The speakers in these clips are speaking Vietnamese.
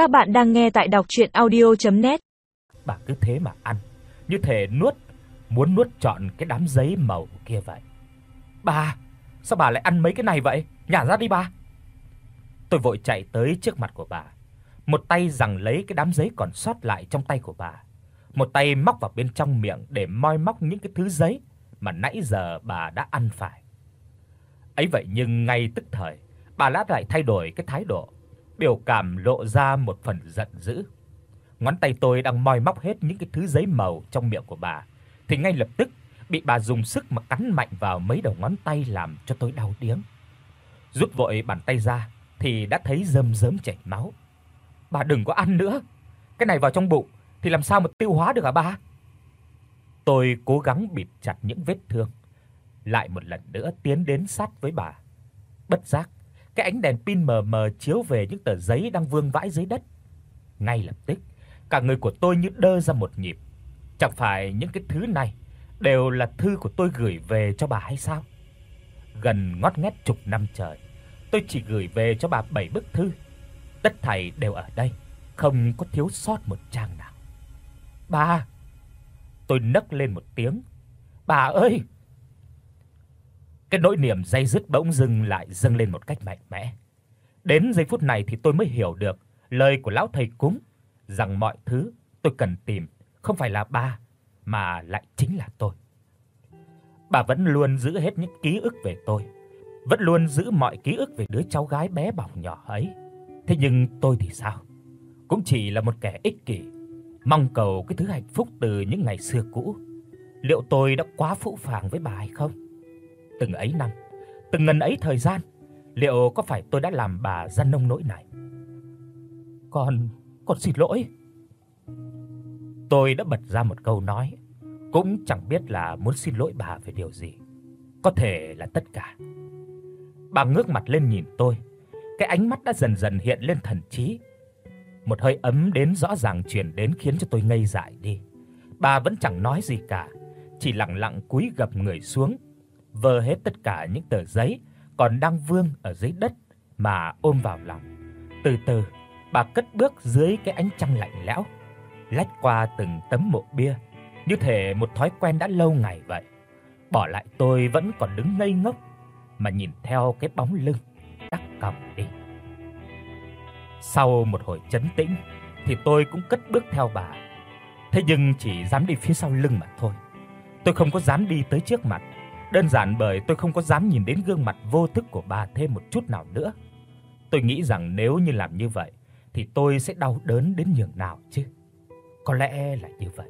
Các bạn đang nghe tại đọc audio net Bà cứ thế mà ăn, như thể nuốt, muốn nuốt trọn cái đám giấy màu kia vậy. Bà, sao bà lại ăn mấy cái này vậy? Nhả ra đi bà. Tôi vội chạy tới trước mặt của bà, một tay giằng lấy cái đám giấy còn sót lại trong tay của bà, một tay móc vào bên trong miệng để moi móc những cái thứ giấy mà nãy giờ bà đã ăn phải. Ấy vậy nhưng ngay tức thời, bà lát lại thay đổi cái thái độ, biểu cảm lộ ra một phần giận dữ. Ngón tay tôi đang moi móc hết những cái thứ giấy màu trong miệng của bà, thì ngay lập tức bị bà dùng sức mà cắn mạnh vào mấy đầu ngón tay làm cho tôi đau điếng. Rút vội bàn tay ra thì đã thấy rơm rớm chảy máu. Bà đừng có ăn nữa. Cái này vào trong bụng thì làm sao mà tiêu hóa được hả bà? Tôi cố gắng bịt chặt những vết thương, lại một lần nữa tiến đến sát với bà. Bất giác, cái ánh đèn pin mờ mờ chiếu về những tờ giấy đang vương vãi dưới đất. Ngay lập tức, cả người của tôi như đơ ra một nhịp. Chẳng phải những cái thứ này đều là thư của tôi gửi về cho bà hay sao? Gần ngót nghét chục năm trời, tôi chỉ gửi về cho bà 7 bức thư. Tất thảy đều ở đây, không có thiếu sót một trang nào. Bà, tôi nấc lên một tiếng. Bà ơi! Cái nỗi niềm dây dứt bỗng dưng lại dâng lên một cách mạnh mẽ. Đến giây phút này thì tôi mới hiểu được lời của lão thầy cúng rằng mọi thứ tôi cần tìm không phải là ba mà lại chính là tôi. Bà vẫn luôn giữ hết những ký ức về tôi, vẫn luôn giữ mọi ký ức về đứa cháu gái bé bỏng nhỏ ấy. Thế nhưng tôi thì sao? Cũng chỉ là một kẻ ích kỷ, mong cầu cái thứ hạnh phúc từ những ngày xưa cũ. Liệu tôi đã quá phũ phàng với bà hay không? Từng ấy năm, từng ngần ấy thời gian, liệu có phải tôi đã làm bà dân nông nỗi này? Con, con xin lỗi. Tôi đã bật ra một câu nói, cũng chẳng biết là muốn xin lỗi bà về điều gì. Có thể là tất cả. Bà ngước mặt lên nhìn tôi, cái ánh mắt đã dần dần hiện lên thần trí. Một hơi ấm đến rõ ràng truyền đến khiến cho tôi ngây dại đi. Bà vẫn chẳng nói gì cả, chỉ lặng lặng cúi gập người xuống, vơ hết tất cả những tờ giấy còn đang vương ở dưới đất mà ôm vào lòng. Từ từ, bà cất bước dưới cái ánh trăng lạnh lẽo, lách qua từng tấm mộ bia, như thể một thói quen đã lâu ngày vậy. Bỏ lại tôi vẫn còn đứng ngây ngốc mà nhìn theo cái bóng lưng đắc cảm đi. Sau một hồi chấn tĩnh thì tôi cũng cất bước theo bà. Thế nhưng chỉ dám đi phía sau lưng mà thôi. Tôi không có dám đi tới trước mặt, đơn giản bởi tôi không có dám nhìn đến gương mặt vô thức của bà thêm một chút nào nữa. Tôi nghĩ rằng nếu như làm như vậy, thì tôi sẽ đau đớn đến nhường nào chứ. Có lẽ là như vậy.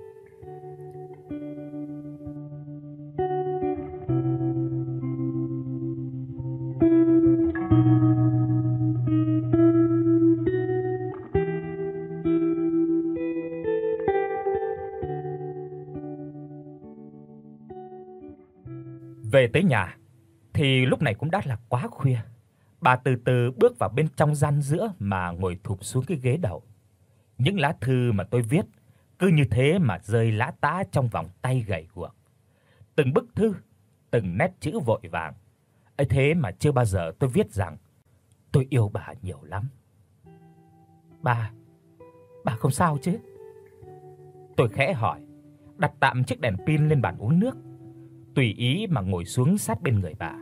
Về tới nhà thì lúc này cũng đã là quá khuya. Bà từ từ bước vào bên trong gian giữa mà ngồi thụp xuống cái ghế đầu. Những lá thư mà tôi viết cứ như thế mà rơi lã tã trong vòng tay gầy guộc. Từng bức thư, từng nét chữ vội vàng. Ấy thế mà chưa bao giờ tôi viết rằng tôi yêu bà nhiều lắm. Bà, bà không sao chứ? Tôi khẽ hỏi, đặt tạm chiếc đèn pin lên bàn uống nước, tùy ý mà ngồi xuống sát bên người bà.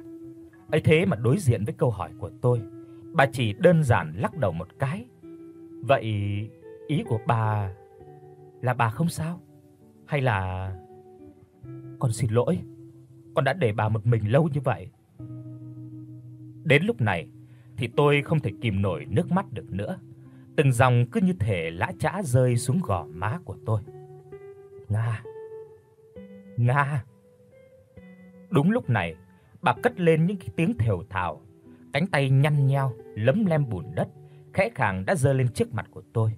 Ấy thế mà đối diện với câu hỏi của tôi, bà chỉ đơn giản lắc đầu một cái. Vậy ý của bà là bà không sao hay là con xin lỗi, con đã để bà một mình lâu như vậy. Đến lúc này thì tôi không thể kìm nổi nước mắt được nữa. Từng dòng cứ như thể lã chã rơi xuống gò má của tôi. Nga. Nga. Đúng lúc này, bà cất lên những cái tiếng thều thào, cánh tay nhăn nheo lấm lem bùn đất, khẽ khàng đã giơ lên trước mặt của tôi.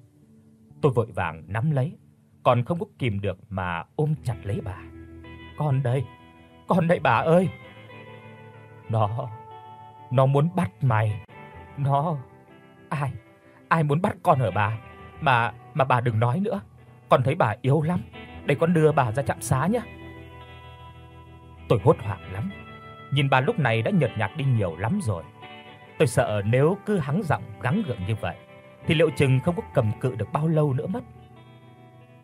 Tôi vội vàng nắm lấy, còn không có kìm được mà ôm chặt lấy bà. "Con đây, con đây bà ơi." Nó nó muốn bắt mày. Nó ai ai muốn bắt con ở bà? Mà mà bà đừng nói nữa. Con thấy bà yếu lắm, để con đưa bà ra trạm xá nhé. Tôi hốt hoảng lắm. Nhìn bà lúc này đã nhợt nhạt đi nhiều lắm rồi. Tôi sợ nếu cứ hắng giọng gắng gượng như vậy, thì liệu chừng không có cầm cự được bao lâu nữa mất.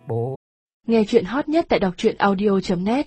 Bố Nghe chuyện hot nhất tại đọc audio net